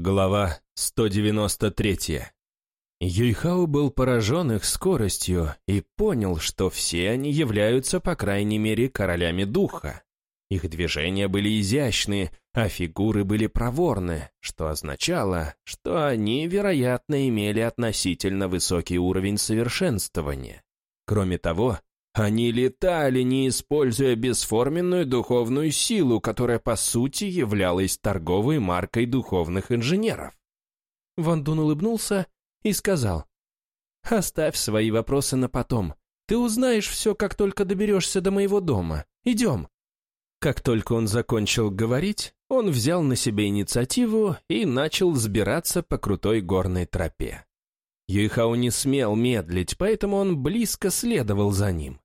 Глава 193 Юйхао был поражен их скоростью и понял, что все они являются, по крайней мере, королями духа. Их движения были изящны, а фигуры были проворны, что означало, что они, вероятно, имели относительно высокий уровень совершенствования. Кроме того, они летали, не используя бесформенную духовную силу, которая по сути являлась торговой маркой духовных инженеров. Ван Дун улыбнулся и сказал, «Оставь свои вопросы на потом. Ты узнаешь все, как только доберешься до моего дома. Идем». Как только он закончил говорить, он взял на себя инициативу и начал взбираться по крутой горной тропе. Юйхао не смел медлить, поэтому он близко следовал за ним.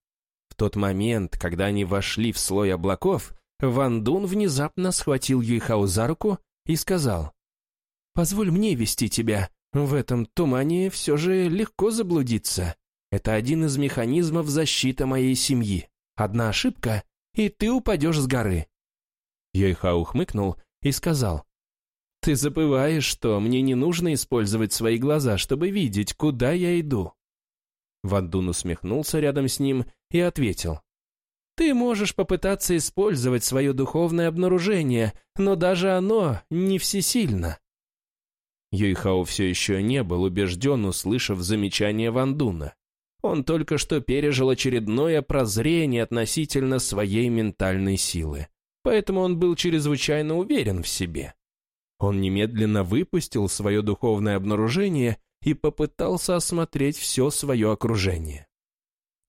В тот момент, когда они вошли в слой облаков, Ван Дун внезапно схватил Юйхао за руку и сказал, «Позволь мне вести тебя. В этом тумане все же легко заблудиться. Это один из механизмов защиты моей семьи. Одна ошибка, и ты упадешь с горы». Юйхао хмыкнул и сказал, ты забываешь, что мне не нужно использовать свои глаза, чтобы видеть, куда я иду. Ван Дун усмехнулся рядом с ним и ответил. Ты можешь попытаться использовать свое духовное обнаружение, но даже оно не всесильно. Юйхао все еще не был убежден, услышав замечание Ван Дуна. Он только что пережил очередное прозрение относительно своей ментальной силы, поэтому он был чрезвычайно уверен в себе. Он немедленно выпустил свое духовное обнаружение и попытался осмотреть все свое окружение.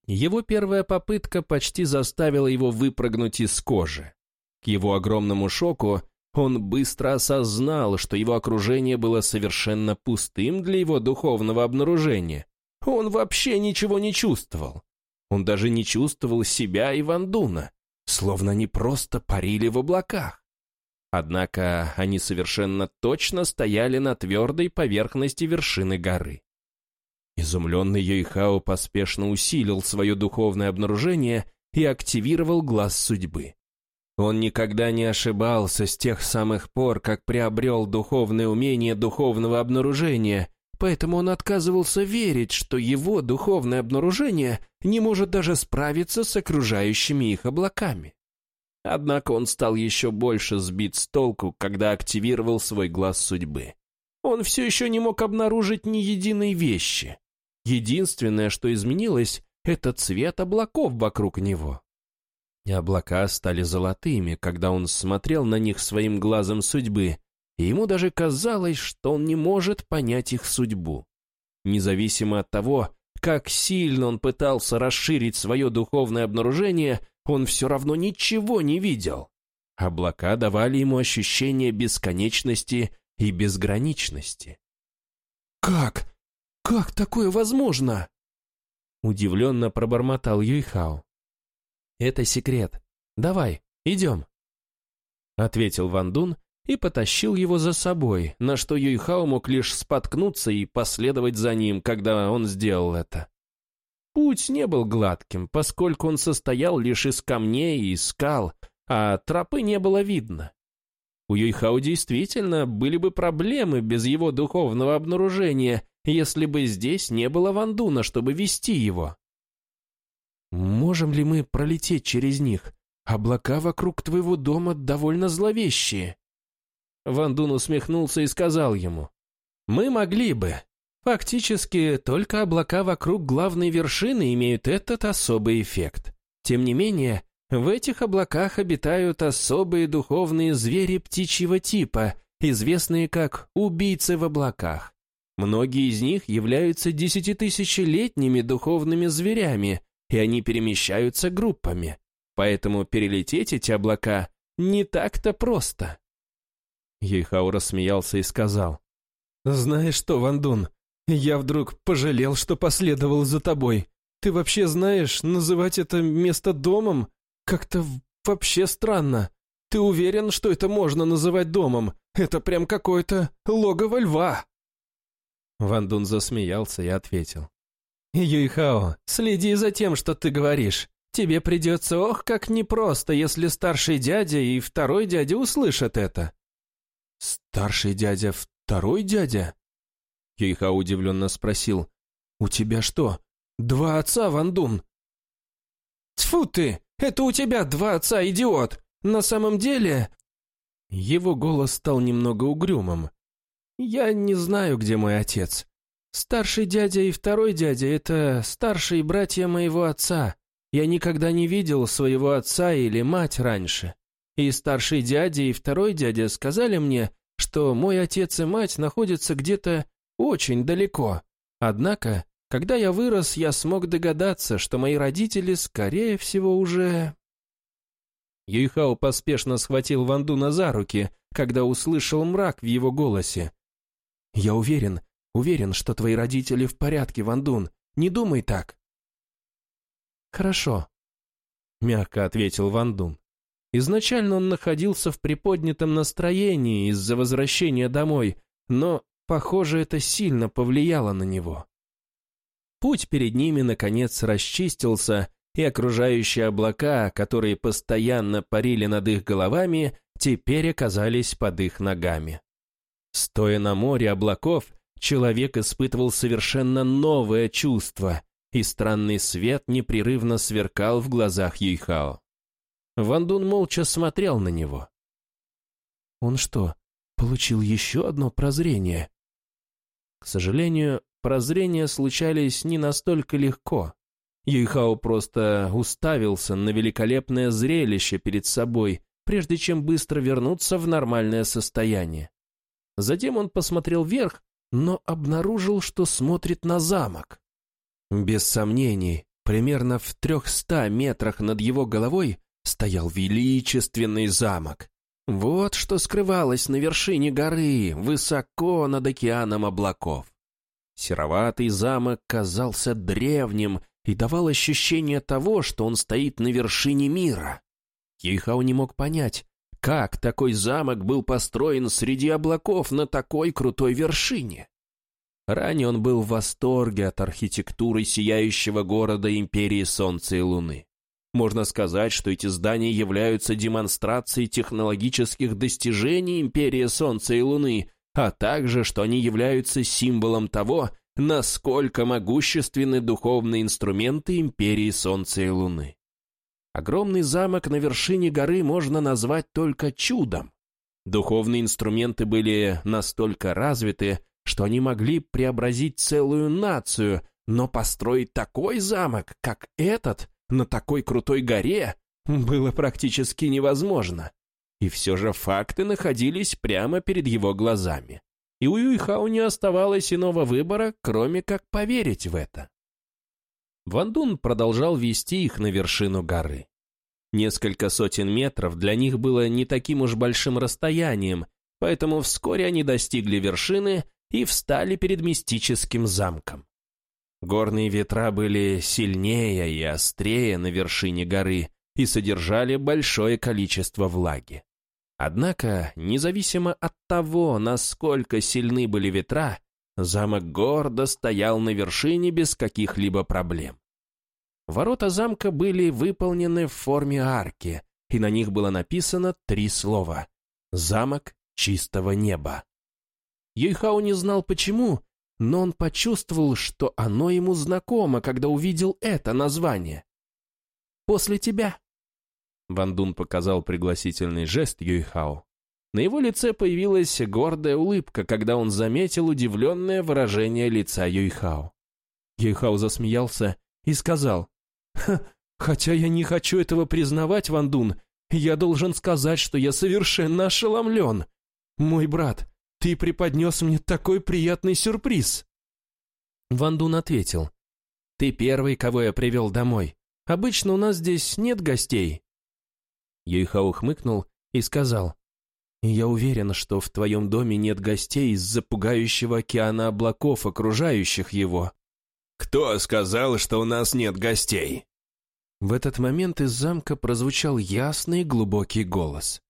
Его первая попытка почти заставила его выпрыгнуть из кожи. К его огромному шоку он быстро осознал, что его окружение было совершенно пустым для его духовного обнаружения. Он вообще ничего не чувствовал. Он даже не чувствовал себя и Вандуна, словно они просто парили в облаках. Однако они совершенно точно стояли на твердой поверхности вершины горы. Изумленный Йойхао поспешно усилил свое духовное обнаружение и активировал глаз судьбы. Он никогда не ошибался с тех самых пор, как приобрел духовное умение духовного обнаружения, поэтому он отказывался верить, что его духовное обнаружение не может даже справиться с окружающими их облаками. Однако он стал еще больше сбит с толку, когда активировал свой глаз судьбы. Он все еще не мог обнаружить ни единой вещи. Единственное, что изменилось, это цвет облаков вокруг него. Облака стали золотыми, когда он смотрел на них своим глазом судьбы, и ему даже казалось, что он не может понять их судьбу. Независимо от того, как сильно он пытался расширить свое духовное обнаружение, он все равно ничего не видел. Облака давали ему ощущение бесконечности и безграничности. «Как? Как такое возможно?» Удивленно пробормотал Юйхао. «Это секрет. Давай, идем», — ответил Ван Дун и потащил его за собой, на что Юйхао мог лишь споткнуться и последовать за ним, когда он сделал это. Путь не был гладким, поскольку он состоял лишь из камней и скал, а тропы не было видно. У Юйхао действительно были бы проблемы без его духовного обнаружения, если бы здесь не было Вандуна, чтобы вести его. «Можем ли мы пролететь через них? Облака вокруг твоего дома довольно зловещие». Вандун усмехнулся и сказал ему, «Мы могли бы, Фактически, только облака вокруг главной вершины имеют этот особый эффект. Тем не менее, в этих облаках обитают особые духовные звери птичьего типа, известные как убийцы в облаках. Многие из них являются десятитысячелетними духовными зверями, и они перемещаются группами. Поэтому перелететь эти облака не так-то просто. Ейхау рассмеялся и сказал, «Знаешь что, Вандун, я вдруг пожалел, что последовал за тобой. Ты вообще знаешь, называть это место домом? Как-то вообще странно. Ты уверен, что это можно называть домом? Это прям какое-то логово льва!» Ван Дун засмеялся и ответил. «Юйхао, следи за тем, что ты говоришь. Тебе придется, ох, как непросто, если старший дядя и второй дядя услышат это». «Старший дядя, второй дядя?» Юйхао удивленно спросил. «У тебя что, два отца, Вандун?» «Тьфу ты! Это у тебя два отца, идиот! На самом деле...» Его голос стал немного угрюмым. «Я не знаю, где мой отец. Старший дядя и второй дядя — это старшие братья моего отца. Я никогда не видел своего отца или мать раньше. И старший дядя и второй дядя сказали мне, что мой отец и мать находятся где-то очень далеко. Однако, когда я вырос, я смог догадаться, что мои родители, скорее всего, уже... Юйхао поспешно схватил Вандуна за руки, когда услышал мрак в его голосе. «Я уверен, уверен, что твои родители в порядке, Вандун. Не думай так». «Хорошо», — мягко ответил Вандун. Изначально он находился в приподнятом настроении из-за возвращения домой, но, похоже, это сильно повлияло на него. Путь перед ними, наконец, расчистился, и окружающие облака, которые постоянно парили над их головами, теперь оказались под их ногами. Стоя на море облаков, человек испытывал совершенно новое чувство, и странный свет непрерывно сверкал в глазах Юйхао. Вандун молча смотрел на него. Он что, получил еще одно прозрение? К сожалению, прозрения случались не настолько легко. Юйхао просто уставился на великолепное зрелище перед собой, прежде чем быстро вернуться в нормальное состояние. Затем он посмотрел вверх, но обнаружил, что смотрит на замок. Без сомнений, примерно в трехста метрах над его головой стоял величественный замок. Вот что скрывалось на вершине горы, высоко над океаном облаков. Сероватый замок казался древним и давал ощущение того, что он стоит на вершине мира. Кейхау не мог понять, как такой замок был построен среди облаков на такой крутой вершине. Ранее он был в восторге от архитектуры сияющего города Империи Солнца и Луны. Можно сказать, что эти здания являются демонстрацией технологических достижений Империи Солнца и Луны, а также, что они являются символом того, насколько могущественны духовные инструменты Империи Солнца и Луны. Огромный замок на вершине горы можно назвать только чудом. Духовные инструменты были настолько развиты, что они могли преобразить целую нацию, но построить такой замок, как этот, на такой крутой горе было практически невозможно. И все же факты находились прямо перед его глазами. И у Юйхау не оставалось иного выбора, кроме как поверить в это. Вандун продолжал вести их на вершину горы. Несколько сотен метров для них было не таким уж большим расстоянием, поэтому вскоре они достигли вершины и встали перед мистическим замком. Горные ветра были сильнее и острее на вершине горы и содержали большое количество влаги. Однако, независимо от того, насколько сильны были ветра, замок гордо стоял на вершине без каких-либо проблем. Ворота замка были выполнены в форме арки, и на них было написано три слова «Замок чистого неба». Юйхао не знал почему, но он почувствовал, что оно ему знакомо, когда увидел это название. «После тебя». Ван Дун показал пригласительный жест Юйхао. На его лице появилась гордая улыбка, когда он заметил удивленное выражение лица Юйхао. Юйхао засмеялся и сказал, «Хотя я не хочу этого признавать, Ван Дун, я должен сказать, что я совершенно ошеломлен. Мой брат, ты преподнес мне такой приятный сюрприз!» Ван Дун ответил. «Ты первый, кого я привел домой. Обычно у нас здесь нет гостей». Юйхао хмыкнул и сказал. «Я уверен, что в твоем доме нет гостей из-за пугающего океана облаков, окружающих его». «Кто сказал, что у нас нет гостей?» В этот момент из замка прозвучал ясный глубокий голос.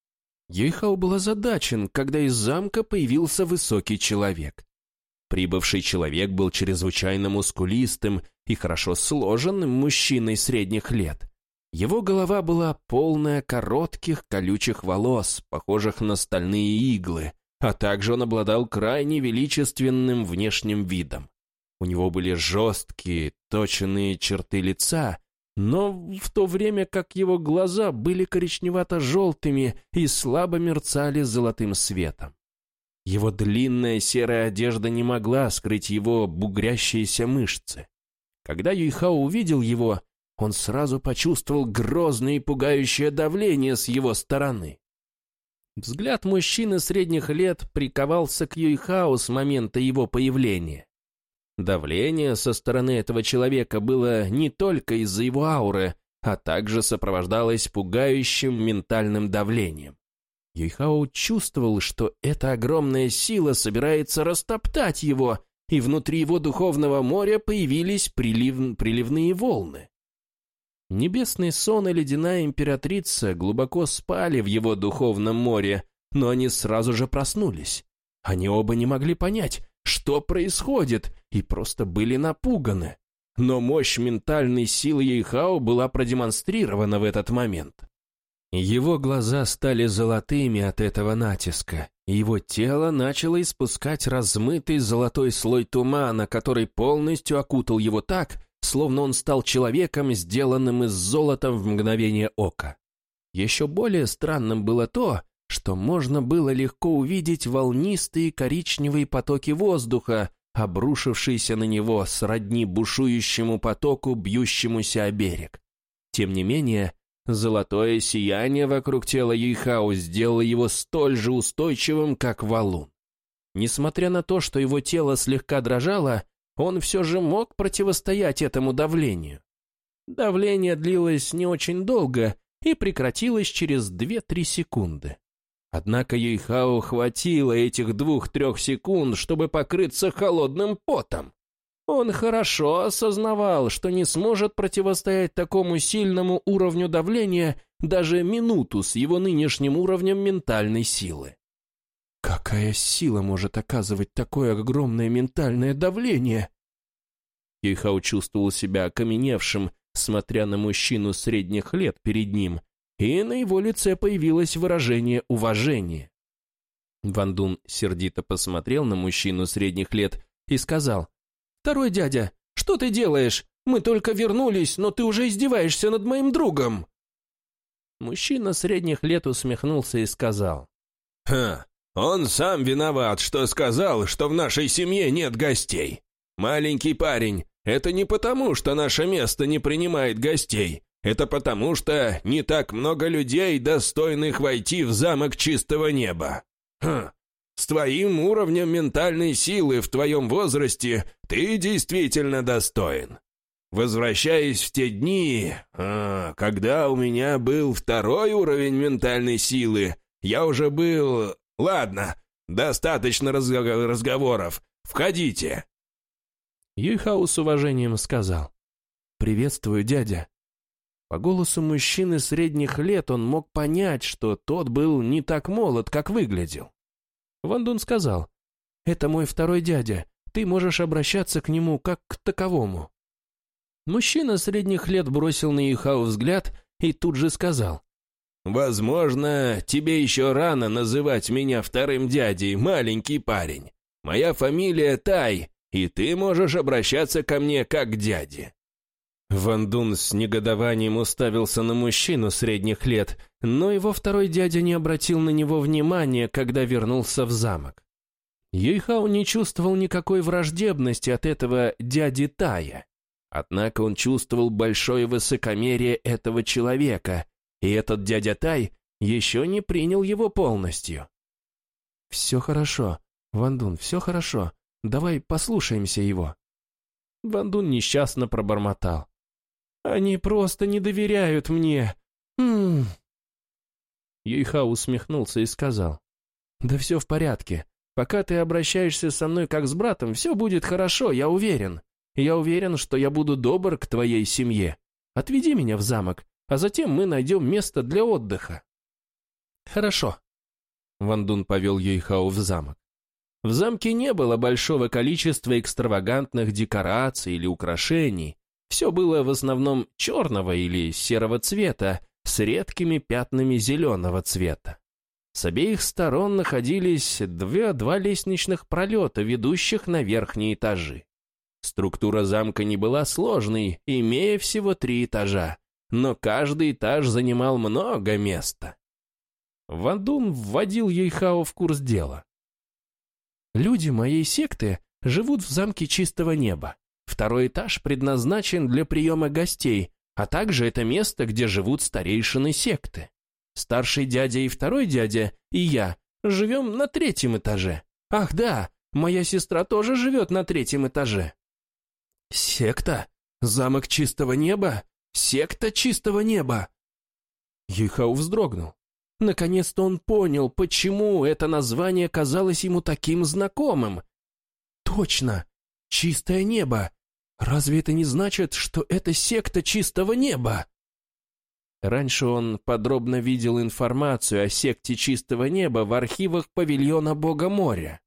Юйхао был озадачен, когда из замка появился высокий человек. Прибывший человек был чрезвычайно мускулистым и хорошо сложенным мужчиной средних лет. Его голова была полная коротких колючих волос, похожих на стальные иглы, а также он обладал крайне величественным внешним видом. У него были жесткие, точенные черты лица, но в то время как его глаза были коричневато-желтыми и слабо мерцали золотым светом. Его длинная серая одежда не могла скрыть его бугрящиеся мышцы. Когда Юйхао увидел его, он сразу почувствовал грозное и пугающее давление с его стороны. Взгляд мужчины средних лет приковался к Юйхао с момента его появления. Давление со стороны этого человека было не только из-за его ауры, а также сопровождалось пугающим ментальным давлением. Юйхао чувствовал, что эта огромная сила собирается растоптать его, и внутри его духовного моря появились прилив... приливные волны. Небесный сон и ледяная императрица глубоко спали в его духовном море, но они сразу же проснулись. Они оба не могли понять, что происходит, и просто были напуганы. Но мощь ментальной силы Ейхао была продемонстрирована в этот момент. Его глаза стали золотыми от этого натиска, и его тело начало испускать размытый золотой слой тумана, который полностью окутал его так, словно он стал человеком, сделанным из золота в мгновение ока. Еще более странным было то, что можно было легко увидеть волнистые коричневые потоки воздуха, обрушившиеся на него сродни бушующему потоку, бьющемуся о берег. Тем не менее, золотое сияние вокруг тела Юйхао сделало его столь же устойчивым, как валун. Несмотря на то, что его тело слегка дрожало, он все же мог противостоять этому давлению. Давление длилось не очень долго и прекратилось через 2-3 секунды. Однако Юйхао хватило этих двух-трех секунд, чтобы покрыться холодным потом. Он хорошо осознавал, что не сможет противостоять такому сильному уровню давления даже минуту с его нынешним уровнем ментальной силы. Какая сила может оказывать такое огромное ментальное давление? Юйхао чувствовал себя окаменевшим, смотря на мужчину средних лет перед ним, и на его лице появилось выражение уважения. Ван Дун сердито посмотрел на мужчину средних лет и сказал, «Второй дядя, что ты делаешь? Мы только вернулись, но ты уже издеваешься над моим другом!» Мужчина средних лет усмехнулся и сказал, «Ха, он сам виноват, что сказал, что в нашей семье нет гостей. Маленький парень, это не потому, что наше место не принимает гостей. Это потому, что не так много людей, достойных войти в замок чистого неба. Хм, с твоим уровнем ментальной силы в твоем возрасте ты действительно достоин. Возвращаясь в те дни, а, когда у меня был второй уровень ментальной силы, я уже был... Ладно, достаточно разго разговоров. Входите. Юйхау с уважением сказал. «Приветствую, дядя. По голосу мужчины средних лет он мог понять, что тот был не так молод, как выглядел. Ван Дун сказал, «Это мой второй дядя, ты можешь обращаться к нему как к таковому». Мужчина средних лет бросил на Юхау взгляд и тут же сказал, «Возможно, тебе еще рано называть меня вторым дядей, маленький парень. Моя фамилия Тай, и ты можешь обращаться ко мне как к дяде. Ван Дун с негодованием уставился на мужчину средних лет, но его второй дядя не обратил на него внимания, когда вернулся в замок. Юйхао не чувствовал никакой враждебности от этого дяди Тая. Однако он чувствовал большое высокомерие этого человека, и этот дядя Тай еще не принял его полностью. «Все хорошо, Ван Дун, все хорошо. Давай послушаемся его». Ван Дун несчастно пробормотал. Они просто не доверяют мне. Хм. Юйха усмехнулся и сказал. Да все в порядке. Пока ты обращаешься со мной как с братом, все будет хорошо, я уверен. Я уверен, что я буду добр к твоей семье. Отведи меня в замок, а затем мы найдем место для отдыха. Хорошо. Ван Дун повел Юйхао в замок. В замке не было большого количества экстравагантных декораций или украшений, все было в основном черного или серого цвета с редкими пятнами зеленого цвета. С обеих сторон находились две, два лестничных пролета, ведущих на верхние этажи. Структура замка не была сложной, имея всего три этажа, но каждый этаж занимал много места. Вандун вводил Ейхао в курс дела. «Люди моей секты живут в замке чистого неба. Второй этаж предназначен для приема гостей, а также это место, где живут старейшины секты. Старший дядя и второй дядя, и я, живем на третьем этаже. Ах да, моя сестра тоже живет на третьем этаже. Секта? Замок чистого неба? Секта чистого неба? Юйхау вздрогнул. Наконец-то он понял, почему это название казалось ему таким знакомым. Точно, чистое небо. Разве это не значит, что это секта чистого неба? Раньше он подробно видел информацию о секте чистого неба в архивах павильона Бога моря.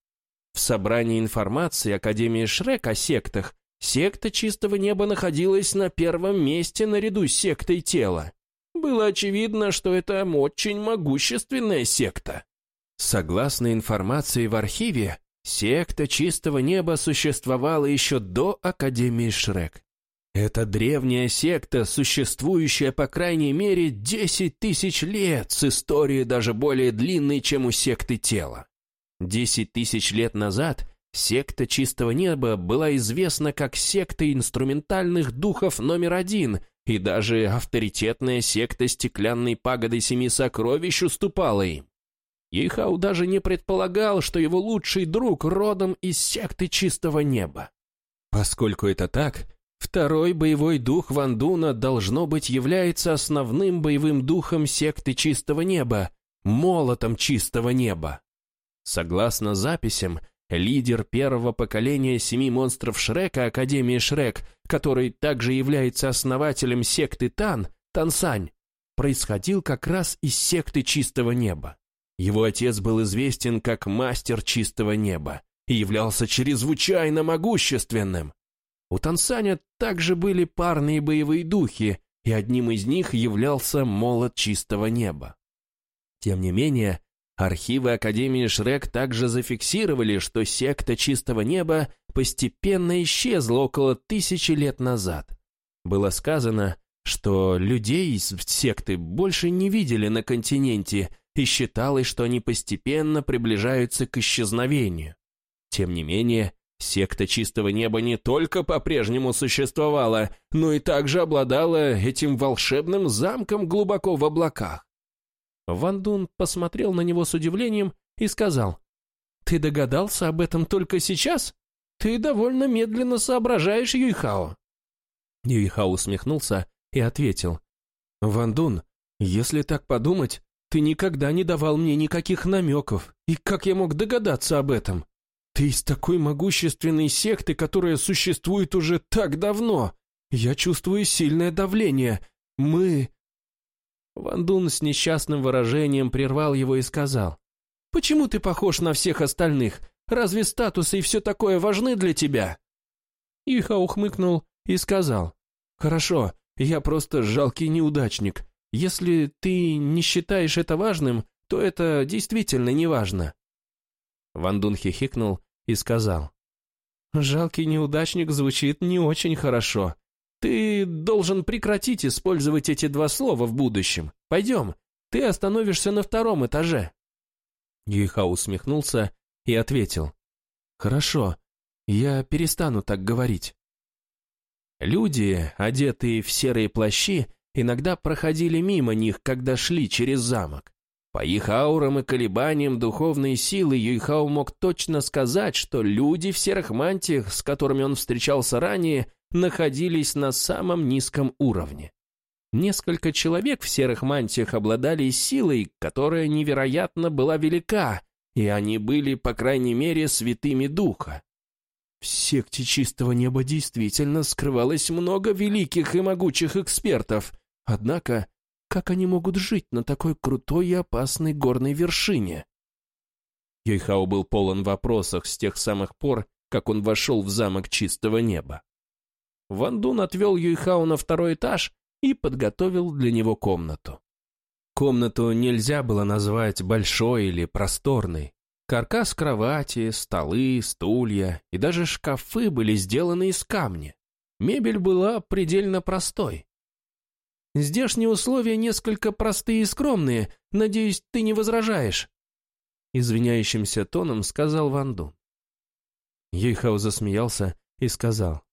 В собрании информации Академии Шрек о сектах секта чистого неба находилась на первом месте наряду с сектой тела. Было очевидно, что это очень могущественная секта. Согласно информации в архиве, секта чистого неба существовала еще до Академии Шрек. Это древняя секта, существующая по крайней мере 10 тысяч лет, с историей даже более длинной, чем у секты тела. Десять тысяч лет назад секта Чистого Неба была известна как секта инструментальных духов номер один, и даже авторитетная секта Стеклянной Пагоды Семи Сокровищ уступала им. Ейхау даже не предполагал, что его лучший друг родом из секты Чистого Неба. Поскольку это так, Второй боевой дух Вандуна, должно быть, является основным боевым духом секты Чистого Неба, молотом Чистого Неба. Согласно записям, лидер первого поколения семи монстров Шрека Академии Шрек, который также является основателем секты Тан, Тансань, происходил как раз из секты Чистого Неба. Его отец был известен как Мастер Чистого Неба и являлся чрезвычайно могущественным. У Тансаня также были парные боевые духи, и одним из них являлся молот чистого неба. Тем не менее, архивы Академии Шрек также зафиксировали, что секта чистого неба постепенно исчезла около тысячи лет назад. Было сказано, что людей из секты больше не видели на континенте, и считалось, что они постепенно приближаются к исчезновению. Тем не менее, Секта Чистого Неба не только по-прежнему существовала, но и также обладала этим волшебным замком глубоко в облаках. Ван Дун посмотрел на него с удивлением и сказал, «Ты догадался об этом только сейчас? Ты довольно медленно соображаешь, Юйхао». Юйхао усмехнулся и ответил, «Ван Дун, если так подумать, ты никогда не давал мне никаких намеков, и как я мог догадаться об этом?» Ты из такой могущественной секты, которая существует уже так давно. Я чувствую сильное давление. Мы...» Вандун с несчастным выражением прервал его и сказал. «Почему ты похож на всех остальных? Разве статусы и все такое важны для тебя?» Иха ухмыкнул и сказал. «Хорошо, я просто жалкий неудачник. Если ты не считаешь это важным, то это действительно не важно». Вандун хихикнул и сказал. «Жалкий неудачник звучит не очень хорошо. Ты должен прекратить использовать эти два слова в будущем. Пойдем, ты остановишься на втором этаже». Юйха усмехнулся и ответил. «Хорошо, я перестану так говорить». Люди, одетые в серые плащи, иногда проходили мимо них, когда шли через замок. По их аурам и колебаниям духовной силы Юйхао мог точно сказать, что люди в серых мантиях, с которыми он встречался ранее, находились на самом низком уровне. Несколько человек в серых мантиях обладали силой, которая невероятно была велика, и они были, по крайней мере, святыми духа. В секте чистого неба действительно скрывалось много великих и могучих экспертов, однако как они могут жить на такой крутой и опасной горной вершине? Йойхао был полон вопросов с тех самых пор, как он вошел в замок чистого неба. Ван Дун отвел Юйхао на второй этаж и подготовил для него комнату. Комнату нельзя было назвать большой или просторной. Каркас кровати, столы, стулья и даже шкафы были сделаны из камня. Мебель была предельно простой. Здешние условия несколько простые и скромные. Надеюсь, ты не возражаешь?» Извиняющимся тоном сказал Ван Дун. Юйхао засмеялся и сказал.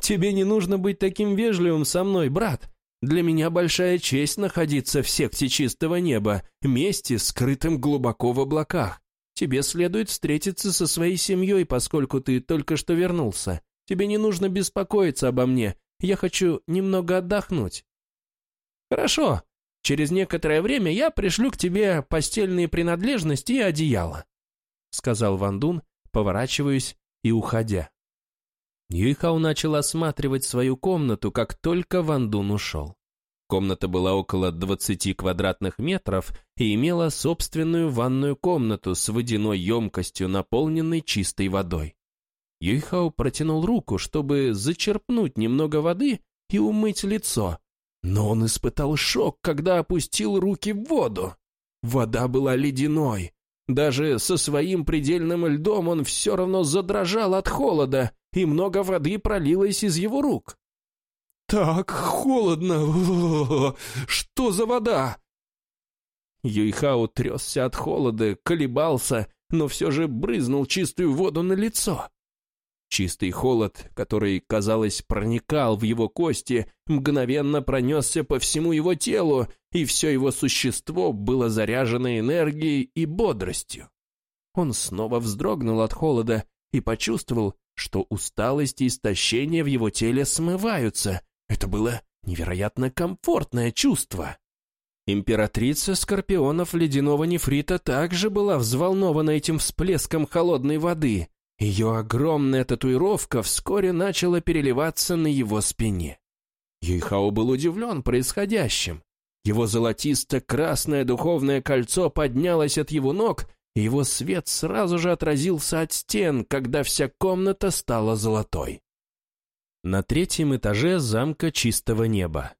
«Тебе не нужно быть таким вежливым со мной, брат. Для меня большая честь находиться в секте чистого неба, месте, скрытым глубоко в облаках. Тебе следует встретиться со своей семьей, поскольку ты только что вернулся. Тебе не нужно беспокоиться обо мне. Я хочу немного отдохнуть. «Хорошо. Через некоторое время я пришлю к тебе постельные принадлежности и одеяло», сказал Ван Дун, поворачиваясь и уходя. Юйхау начал осматривать свою комнату, как только Ван Дун ушел. Комната была около 20 квадратных метров и имела собственную ванную комнату с водяной емкостью, наполненной чистой водой. Юйхау протянул руку, чтобы зачерпнуть немного воды и умыть лицо, но он испытал шок, когда опустил руки в воду. Вода была ледяной. Даже со своим предельным льдом он все равно задрожал от холода, и много воды пролилось из его рук. «Так холодно! Что за вода?» Юйхао трясся от холода, колебался, но все же брызнул чистую воду на лицо. Чистый холод, который, казалось, проникал в его кости, мгновенно пронесся по всему его телу, и все его существо было заряжено энергией и бодростью. Он снова вздрогнул от холода и почувствовал, что усталость и истощение в его теле смываются. Это было невероятно комфортное чувство. Императрица скорпионов ледяного нефрита также была взволнована этим всплеском холодной воды, ее огромная татуировка вскоре начала переливаться на его спине. Юйхао был удивлен происходящим. Его золотисто-красное духовное кольцо поднялось от его ног, и его свет сразу же отразился от стен, когда вся комната стала золотой. На третьем этаже замка чистого неба.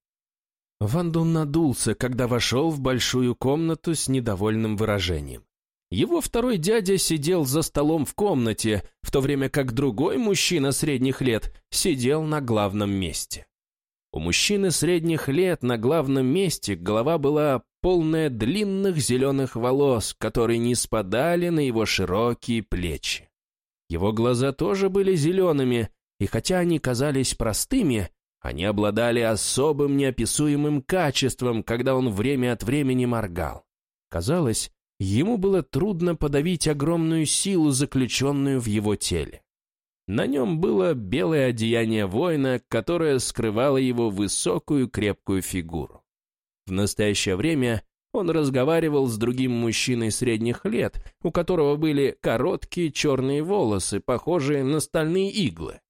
Ван Дун надулся, когда вошел в большую комнату с недовольным выражением. Его второй дядя сидел за столом в комнате, в то время как другой мужчина средних лет сидел на главном месте. У мужчины средних лет на главном месте голова была полная длинных зеленых волос, которые не спадали на его широкие плечи. Его глаза тоже были зелеными, и хотя они казались простыми, они обладали особым неописуемым качеством, когда он время от времени моргал. Казалось, Ему было трудно подавить огромную силу, заключенную в его теле. На нем было белое одеяние воина, которое скрывало его высокую крепкую фигуру. В настоящее время он разговаривал с другим мужчиной средних лет, у которого были короткие черные волосы, похожие на стальные иглы.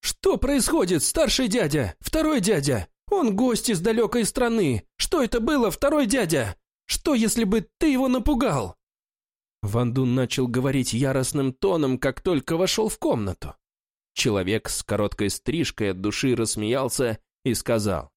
«Что происходит, старший дядя? Второй дядя? Он гость из далекой страны. Что это было, второй дядя?» Что, если бы ты его напугал?» Ван Дун начал говорить яростным тоном, как только вошел в комнату. Человек с короткой стрижкой от души рассмеялся и сказал.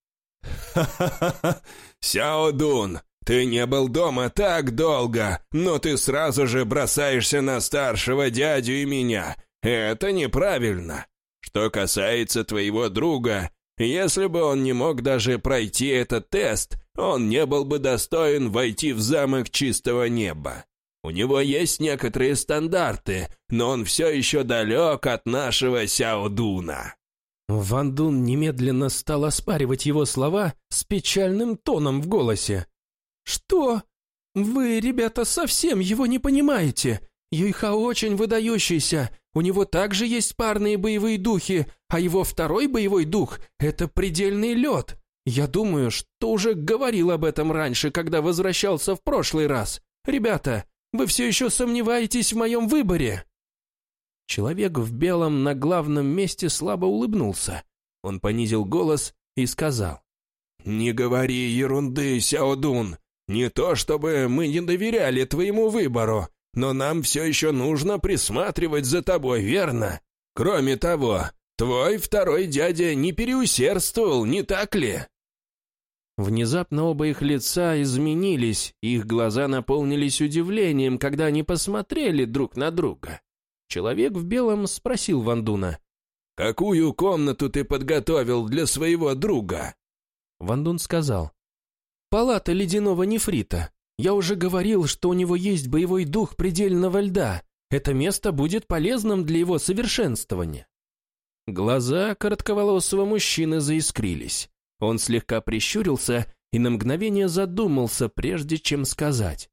«Ха-ха-ха! Сяо Дун, ты не был дома так долго, но ты сразу же бросаешься на старшего дядю и меня. Это неправильно. Что касается твоего друга, если бы он не мог даже пройти этот тест, он не был бы достоин войти в замок чистого неба. У него есть некоторые стандарты, но он все еще далек от нашего Сяодуна». Ван Дун немедленно стал оспаривать его слова с печальным тоном в голосе. «Что? Вы, ребята, совсем его не понимаете. Юйхао очень выдающийся. У него также есть парные боевые духи, а его второй боевой дух — это предельный лед. Я думаю, что уже говорил об этом раньше, когда возвращался в прошлый раз. Ребята, вы все еще сомневаетесь в моем выборе?» Человек в белом на главном месте слабо улыбнулся. Он понизил голос и сказал. «Не говори ерунды, Сяодун. Не то чтобы мы не доверяли твоему выбору, но нам все еще нужно присматривать за тобой, верно? Кроме того, твой второй дядя не переусердствовал, не так ли?» Внезапно оба их лица изменились, их глаза наполнились удивлением, когда они посмотрели друг на друга. Человек в белом спросил Вандуна. «Какую комнату ты подготовил для своего друга?» Вандун сказал. «Палата ледяного нефрита. Я уже говорил, что у него есть боевой дух предельного льда. Это место будет полезным для его совершенствования». Глаза коротковолосого мужчины заискрились. Он слегка прищурился и на мгновение задумался, прежде чем сказать.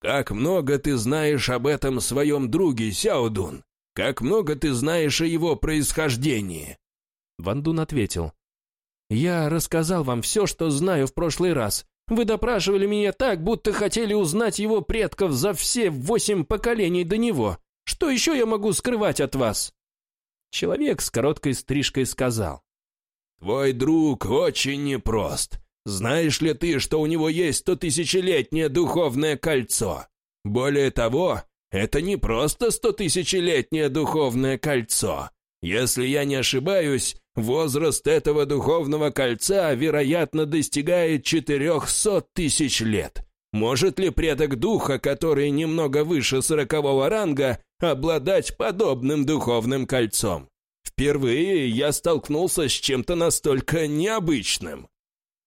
«Как много ты знаешь об этом своем друге, Сяодун? Как много ты знаешь о его происхождении?» Вандун ответил. «Я рассказал вам все, что знаю в прошлый раз. Вы допрашивали меня так, будто хотели узнать его предков за все восемь поколений до него. Что еще я могу скрывать от вас?» Человек с короткой стрижкой сказал. «Твой друг очень непрост. Знаешь ли ты, что у него есть стотысячелетнее духовное кольцо? Более того, это не просто стотысячелетнее духовное кольцо. Если я не ошибаюсь, возраст этого духовного кольца, вероятно, достигает четырехсот тысяч лет. Может ли предок духа, который немного выше сорокового ранга, обладать подобным духовным кольцом? Впервые я столкнулся с чем-то настолько необычным.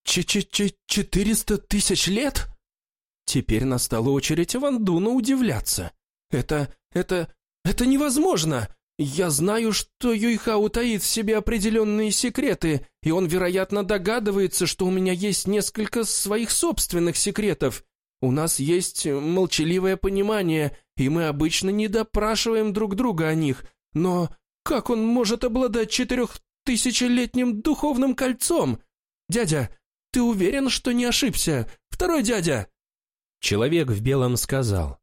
«Ч-ч-ч-четыреста тысяч лет?» Теперь настала очередь Вандуна удивляться. «Это... это... это невозможно! Я знаю, что Юйхау таит в себе определенные секреты, и он, вероятно, догадывается, что у меня есть несколько своих собственных секретов. У нас есть молчаливое понимание, и мы обычно не допрашиваем друг друга о них, но как он может обладать четырехтысячелетним духовным кольцом? Дядя, ты уверен, что не ошибся? Второй дядя!» Человек в белом сказал.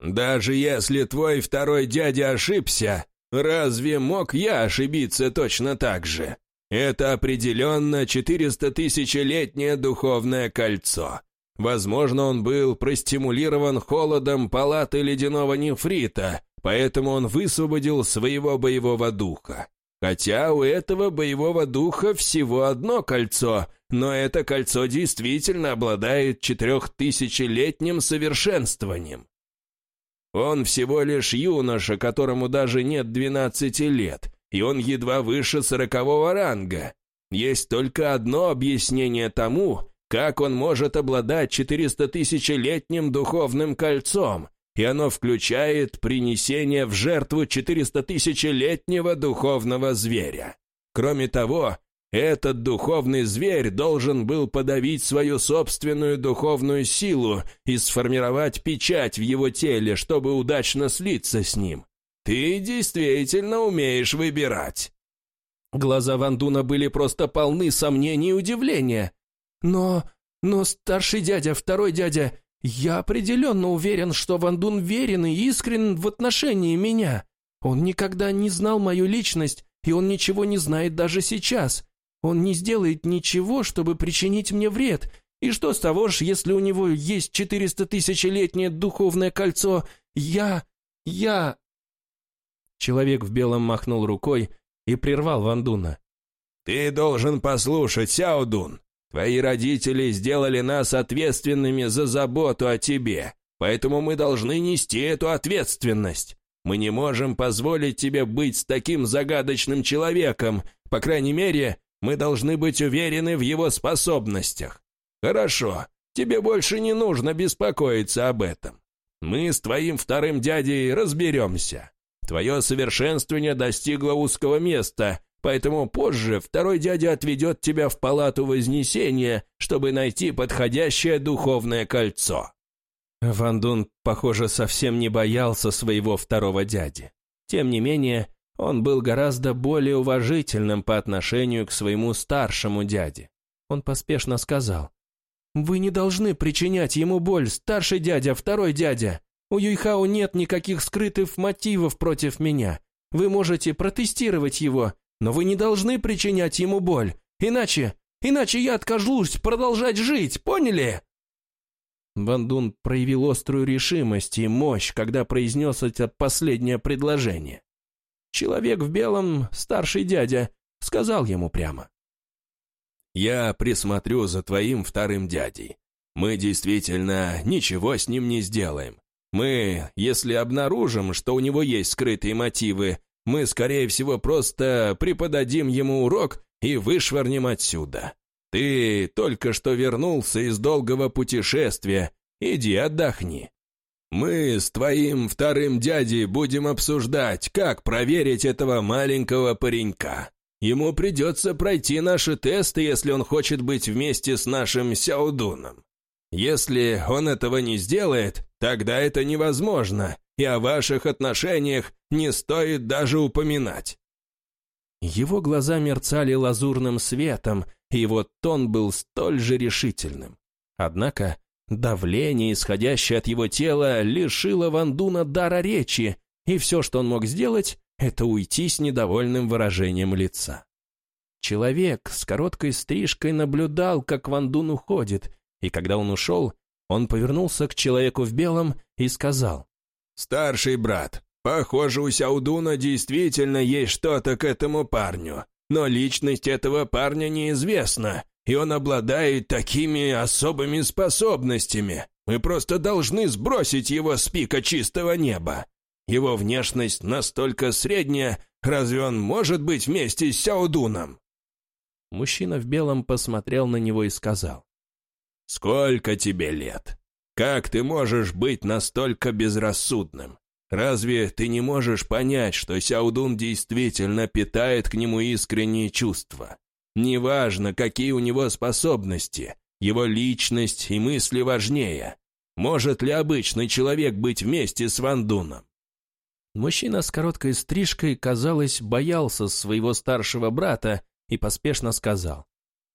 «Даже если твой второй дядя ошибся, разве мог я ошибиться точно так же? Это определенно четыреста тысячелетнее духовное кольцо. Возможно, он был простимулирован холодом палаты ледяного нефрита, поэтому он высвободил своего боевого духа. Хотя у этого боевого духа всего одно кольцо, но это кольцо действительно обладает четырехтысячелетним совершенствованием. Он всего лишь юноша, которому даже нет двенадцати лет, и он едва выше сорокового ранга. Есть только одно объяснение тому, как он может обладать четыреста-тысячелетним духовным кольцом, и оно включает принесение в жертву 400-тысячелетнего духовного зверя. Кроме того, этот духовный зверь должен был подавить свою собственную духовную силу и сформировать печать в его теле, чтобы удачно слиться с ним. Ты действительно умеешь выбирать. Глаза Вандуна были просто полны сомнений и удивления. Но... но старший дядя, второй дядя, «Я определенно уверен, что Ван Дун верен и искренен в отношении меня. Он никогда не знал мою личность, и он ничего не знает даже сейчас. Он не сделает ничего, чтобы причинить мне вред. И что с того ж, если у него есть четыреста тысячелетнее духовное кольцо? Я... я...» Человек в белом махнул рукой и прервал Вандуна. «Ты должен послушать, Сяодун. Твои родители сделали нас ответственными за заботу о тебе, поэтому мы должны нести эту ответственность. Мы не можем позволить тебе быть с таким загадочным человеком, по крайней мере, мы должны быть уверены в его способностях. Хорошо, тебе больше не нужно беспокоиться об этом. Мы с твоим вторым дядей разберемся. Твое совершенствование достигло узкого места, Поэтому позже второй дядя отведет тебя в палату Вознесения, чтобы найти подходящее духовное кольцо». Ван Дун, похоже, совсем не боялся своего второго дяди. Тем не менее, он был гораздо более уважительным по отношению к своему старшему дяде. Он поспешно сказал, «Вы не должны причинять ему боль, старший дядя, второй дядя. У Юйхао нет никаких скрытых мотивов против меня. Вы можете протестировать его, но вы не должны причинять ему боль, иначе, иначе я откажусь продолжать жить, поняли?» Ван проявил острую решимость и мощь, когда произнес это последнее предложение. Человек в белом, старший дядя, сказал ему прямо. Я присмотрю за твоим вторым дядей. Мы действительно ничего с ним не сделаем. Мы, если обнаружим, что у него есть скрытые мотивы, мы, скорее всего, просто преподадим ему урок и вышвырнем отсюда. Ты только что вернулся из долгого путешествия, иди отдохни. Мы с твоим вторым дядей будем обсуждать, как проверить этого маленького паренька. Ему придется пройти наши тесты, если он хочет быть вместе с нашим Сяодуном. Если он этого не сделает, тогда это невозможно, и о ваших отношениях не стоит даже упоминать». Его глаза мерцали лазурным светом, и его тон был столь же решительным. Однако давление, исходящее от его тела, лишило Вандуна дара речи, и все, что он мог сделать, это уйти с недовольным выражением лица. Человек с короткой стрижкой наблюдал, как Вандун уходит, и когда он ушел, он повернулся к человеку в белом и сказал. «Старший брат, похоже, у Сяудуна действительно есть что-то к этому парню, но личность этого парня неизвестна, и он обладает такими особыми способностями. Мы просто должны сбросить его с пика чистого неба. Его внешность настолько средняя, разве он может быть вместе с Сяудуном?» Мужчина в белом посмотрел на него и сказал. «Сколько тебе лет? Как ты можешь быть настолько безрассудным? Разве ты не можешь понять, что Сяудун действительно питает к нему искренние чувства? Неважно, какие у него способности, его личность и мысли важнее. Может ли обычный человек быть вместе с Вандуном? Мужчина с короткой стрижкой, казалось, боялся своего старшего брата и поспешно сказал.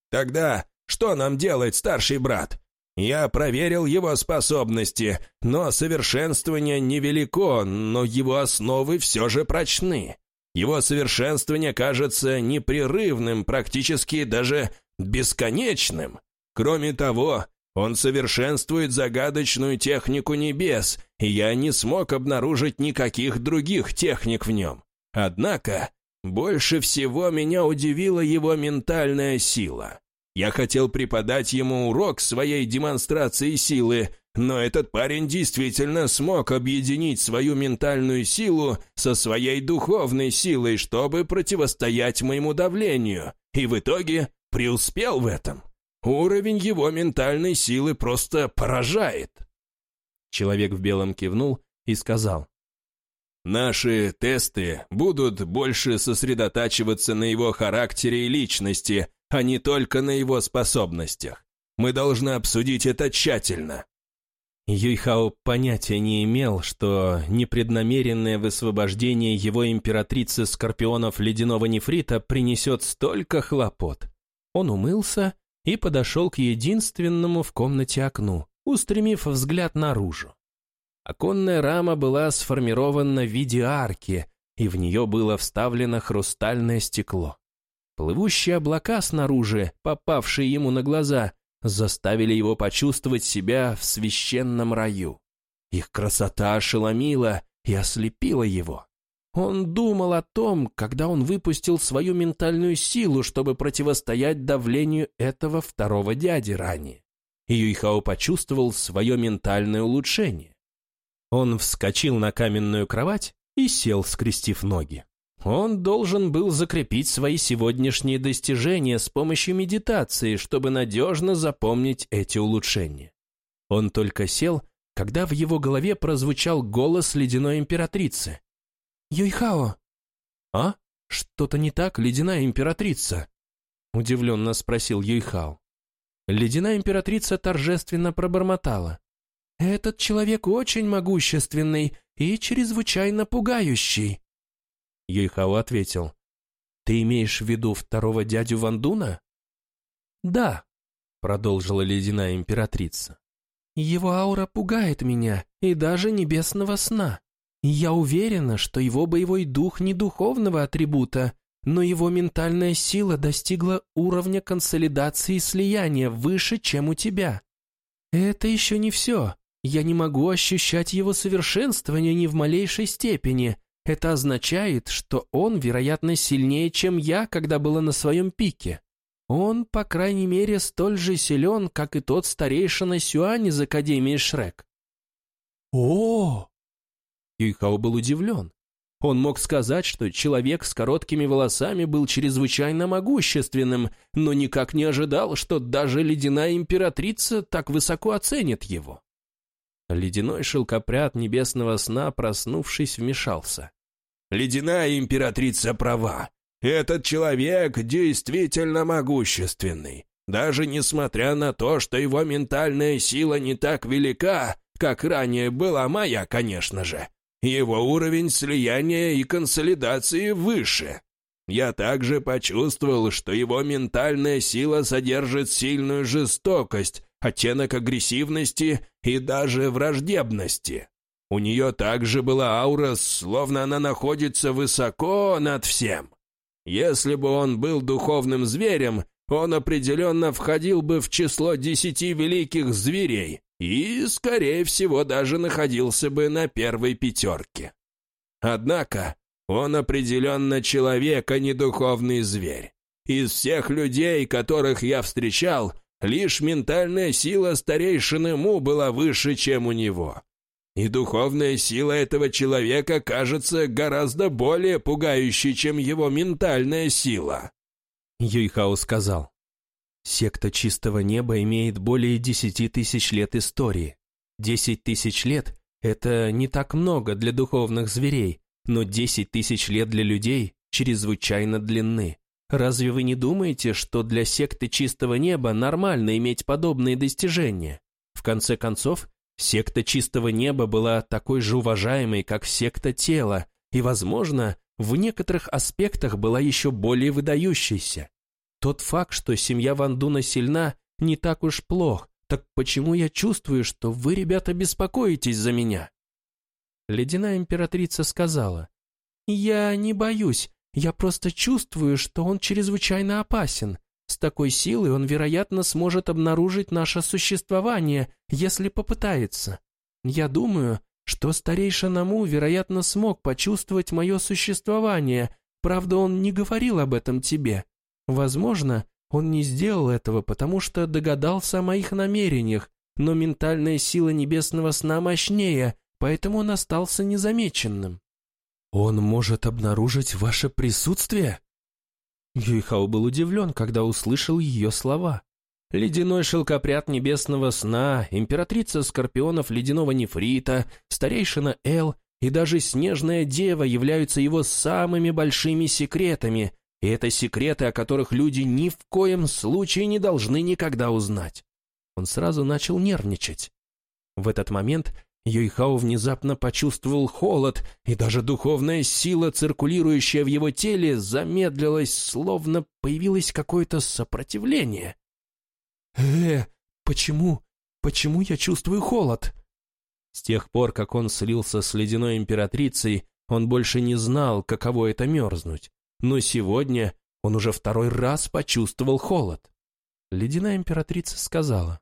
«Тогда что нам делать, старший брат? Я проверил его способности, но совершенствование невелико, но его основы все же прочны. Его совершенствование кажется непрерывным, практически даже бесконечным. Кроме того, он совершенствует загадочную технику небес, и я не смог обнаружить никаких других техник в нем. Однако, больше всего меня удивила его ментальная сила. Я хотел преподать ему урок своей демонстрации силы, но этот парень действительно смог объединить свою ментальную силу со своей духовной силой, чтобы противостоять моему давлению, и в итоге преуспел в этом. Уровень его ментальной силы просто поражает. Человек в белом кивнул и сказал. Наши тесты будут больше сосредотачиваться на его характере и личности, а не только на его способностях. Мы должны обсудить это тщательно». Юйхао понятия не имел, что непреднамеренное высвобождение его императрицы скорпионов ледяного нефрита принесет столько хлопот. Он умылся и подошел к единственному в комнате окну, устремив взгляд наружу. Оконная рама была сформирована в виде арки, и в нее было вставлено хрустальное стекло. Плывущие облака снаружи, попавшие ему на глаза, заставили его почувствовать себя в священном раю. Их красота ошеломила и ослепила его. Он думал о том, когда он выпустил свою ментальную силу, чтобы противостоять давлению этого второго дяди ранее. И Юйхао почувствовал свое ментальное улучшение. Он вскочил на каменную кровать и сел, скрестив ноги. Он должен был закрепить свои сегодняшние достижения с помощью медитации, чтобы надежно запомнить эти улучшения. Он только сел, когда в его голове прозвучал голос ледяной императрицы. «Юйхао!» «А? Что-то не так, ледяная императрица?» Удивленно спросил Юйхао. Ледяная императрица торжественно пробормотала. «Этот человек очень могущественный и чрезвычайно пугающий». Юйхао ответил. «Ты имеешь в виду второго дядю Вандуна?» «Да», — продолжила ледяная императрица. «Его аура пугает меня, и даже небесного сна. Я уверена, что его боевой дух не духовного атрибута, но его ментальная сила достигла уровня консолидации и слияния выше, чем у тебя. Это еще не все. Я не могу ощущать его совершенствование ни в малейшей степени, это означает, что он, вероятно, сильнее, чем я, когда была на своем пике. Он, по крайней мере, столь же силен, как и тот старейшина Сюань из Академии Шрек. О! Юйхао был удивлен. Он мог сказать, что человек с короткими волосами был чрезвычайно могущественным, но никак не ожидал, что даже ледяная императрица так высоко оценит его. Ледяной шелкопряд небесного сна, проснувшись, вмешался. «Ледяная императрица права. Этот человек действительно могущественный. Даже несмотря на то, что его ментальная сила не так велика, как ранее была моя, конечно же. Его уровень слияния и консолидации выше. Я также почувствовал, что его ментальная сила содержит сильную жестокость, оттенок агрессивности и даже враждебности. У нее также была аура, словно она находится высоко над всем. Если бы он был духовным зверем, он определенно входил бы в число десяти великих зверей и, скорее всего, даже находился бы на первой пятерке. Однако он определенно человек, а не духовный зверь. Из всех людей, которых я встречал, лишь ментальная сила старейшины Му была выше, чем у него. И духовная сила этого человека кажется гораздо более пугающей, чем его ментальная сила. Юйхао сказал. Секта Чистого Неба имеет более десяти тысяч лет истории. Десять тысяч лет – это не так много для духовных зверей, но десять тысяч лет для людей чрезвычайно длинны. Разве вы не думаете, что для секты Чистого Неба нормально иметь подобные достижения? В конце концов, секта Чистого Неба была такой же уважаемой, как секта Тела, и, возможно, в некоторых аспектах была еще более выдающейся. Тот факт, что семья Вандуна сильна, не так уж плох. Так почему я чувствую, что вы, ребята, беспокоитесь за меня?» Ледяная императрица сказала, «Я не боюсь, я просто чувствую, что он чрезвычайно опасен. С такой силой он, вероятно, сможет обнаружить наше существование, если попытается. Я думаю, что старейшина Му, вероятно, смог почувствовать мое существование, правда, он не говорил об этом тебе. Возможно, он не сделал этого, потому что догадался о моих намерениях, но ментальная сила небесного сна мощнее, поэтому он остался незамеченным. «Он может обнаружить ваше присутствие?» Юйхао был удивлен, когда услышал ее слова. Ледяной шелкопряд небесного сна, императрица скорпионов ледяного нефрита, старейшина Эл и даже снежная дева являются его самыми большими секретами, и это секреты, о которых люди ни в коем случае не должны никогда узнать. Он сразу начал нервничать. В этот момент Юйхао внезапно почувствовал холод, и даже духовная сила, циркулирующая в его теле, замедлилась, словно появилось какое-то сопротивление. «Э, почему? Почему я чувствую холод?» С тех пор, как он слился с ледяной императрицей, он больше не знал, каково это мерзнуть. Но сегодня он уже второй раз почувствовал холод. Ледяная императрица сказала,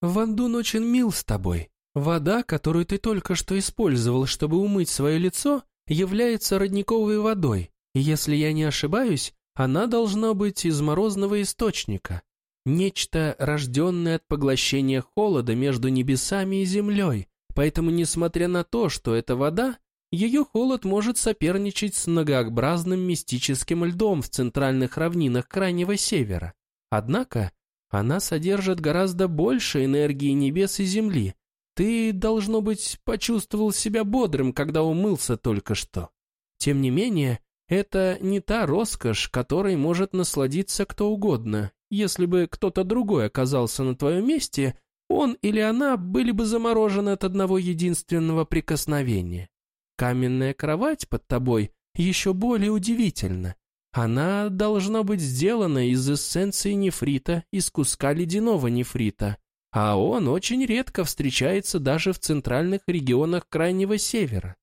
«Вандун очень мил с тобой. Вода, которую ты только что использовал, чтобы умыть свое лицо, является родниковой водой, и если я не ошибаюсь, она должна быть из морозного источника. Нечто, рожденное от поглощения холода между небесами и землей, поэтому, несмотря на то, что это вода, ее холод может соперничать с многообразным мистическим льдом в центральных равнинах Крайнего Севера. Однако она содержит гораздо больше энергии небес и земли. Ты, должно быть, почувствовал себя бодрым, когда умылся только что. Тем не менее, это не та роскошь, которой может насладиться кто угодно. Если бы кто-то другой оказался на твоем месте, он или она были бы заморожены от одного единственного прикосновения. Каменная кровать под тобой еще более удивительна. Она должна быть сделана из эссенции нефрита, из куска ледяного нефрита, а он очень редко встречается даже в центральных регионах Крайнего Севера.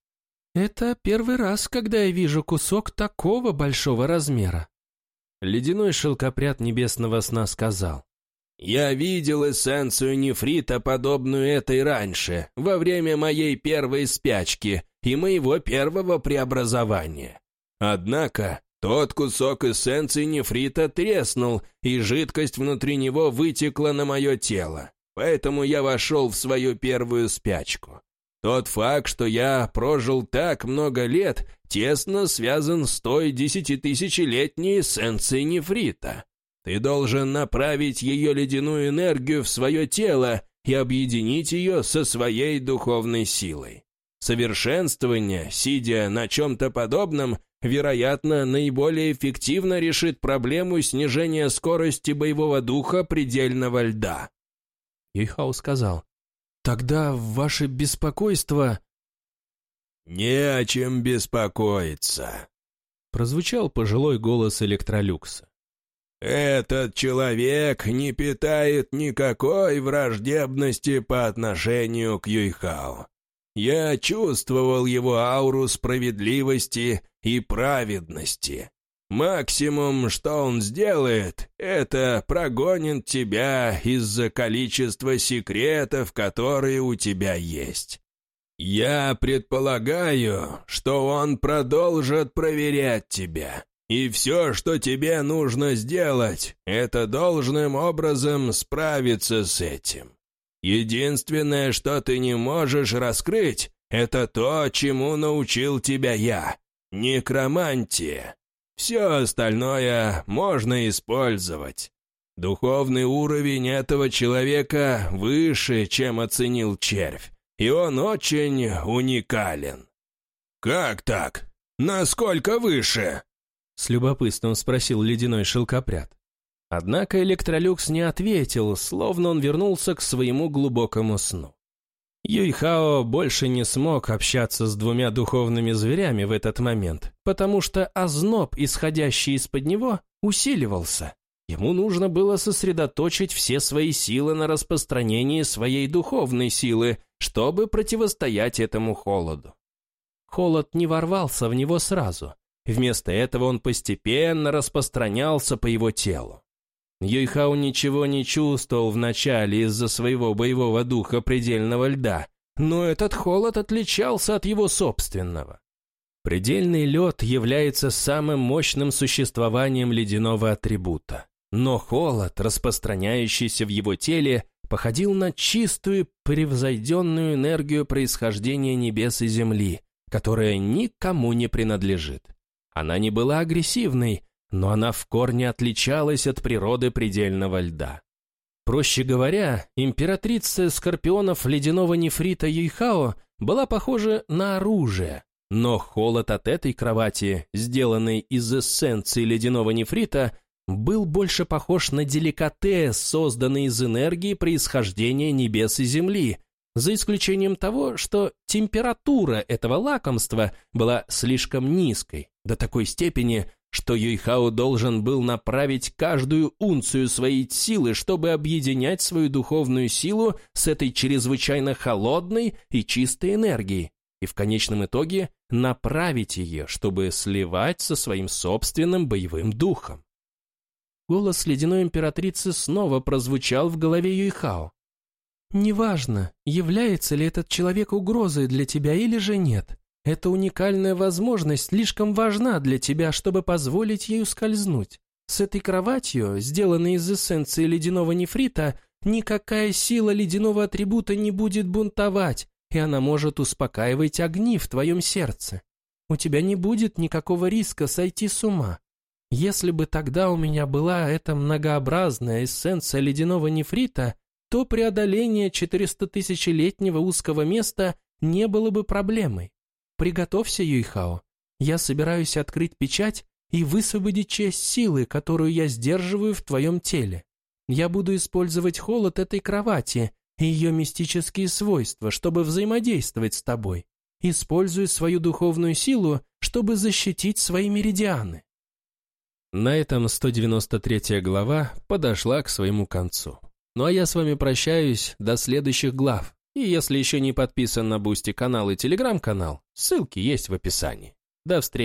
Это первый раз, когда я вижу кусок такого большого размера. Ледяной шелкопряд небесного сна сказал. «Я видел эссенцию нефрита, подобную этой раньше, во время моей первой спячки, и моего первого преобразования. Однако Тот кусок эссенции нефрита треснул, и жидкость внутри него вытекла на мое тело. Поэтому я вошел в свою первую спячку. Тот факт, что я прожил так много лет, тесно связан с той десятитысячелетней эссенцией нефрита. Ты должен направить ее ледяную энергию в свое тело и объединить ее со своей духовной силой. Совершенствование, сидя на чем-то подобном, вероятно, наиболее эффективно решит проблему снижения скорости боевого духа предельного льда. Юйхао сказал, «Тогда ваше беспокойство...» «Не о чем беспокоиться», — прозвучал пожилой голос Электролюкса. «Этот человек не питает никакой враждебности по отношению к Юйхао. Я чувствовал его ауру справедливости и праведности. Максимум, что он сделает, это прогонит тебя из-за количества секретов, которые у тебя есть. Я предполагаю, что он продолжит проверять тебя. И все, что тебе нужно сделать, это должным образом справиться с этим. Единственное, что ты не можешь раскрыть, это то, чему научил тебя я. Некромантия. Все остальное можно использовать. Духовный уровень этого человека выше, чем оценил червь, и он очень уникален. «Как так? Насколько выше?» С любопытством спросил ледяной шелкопряд. Однако Электролюкс не ответил, словно он вернулся к своему глубокому сну. Юйхао больше не смог общаться с двумя духовными зверями в этот момент, потому что озноб, исходящий из-под него, усиливался. Ему нужно было сосредоточить все свои силы на распространении своей духовной силы, чтобы противостоять этому холоду. Холод не ворвался в него сразу. Вместо этого он постепенно распространялся по его телу. Юйхау ничего не чувствовал вначале из-за своего боевого духа предельного льда, но этот холод отличался от его собственного. Предельный лед является самым мощным существованием ледяного атрибута, но холод, распространяющийся в его теле, походил на чистую, превзойденную энергию происхождения небес и земли, которая никому не принадлежит. Она не была агрессивной, но она в корне отличалась от природы предельного льда. Проще говоря, императрица скорпионов ледяного нефрита Юйхао была похожа на оружие, но холод от этой кровати, сделанной из эссенции ледяного нефрита, был больше похож на деликатес, созданный из энергии происхождения небес и земли, за исключением того, что температура этого лакомства была слишком низкой, до такой степени, что Юйхао должен был направить каждую унцию своей силы, чтобы объединять свою духовную силу с этой чрезвычайно холодной и чистой энергией, и в конечном итоге направить ее, чтобы сливать со своим собственным боевым духом. Голос ледяной императрицы снова прозвучал в голове Юйхао. «Неважно, является ли этот человек угрозой для тебя или же нет. Эта уникальная возможность слишком важна для тебя, чтобы позволить ей ускользнуть. С этой кроватью, сделанной из эссенции ледяного нефрита, никакая сила ледяного атрибута не будет бунтовать, и она может успокаивать огни в твоем сердце. У тебя не будет никакого риска сойти с ума. Если бы тогда у меня была эта многообразная эссенция ледяного нефрита, то преодоление 400-тысячелетнего узкого места не было бы проблемой. Приготовься, Юйхао. Я собираюсь открыть печать и высвободить часть силы, которую я сдерживаю в твоем теле. Я буду использовать холод этой кровати и ее мистические свойства, чтобы взаимодействовать с тобой. Используй свою духовную силу, чтобы защитить свои меридианы. На этом 193 глава подошла к своему концу. Ну а я с вами прощаюсь до следующих глав. И если еще не подписан на Boosty канал и Телеграм-канал, ссылки есть в описании. До встречи.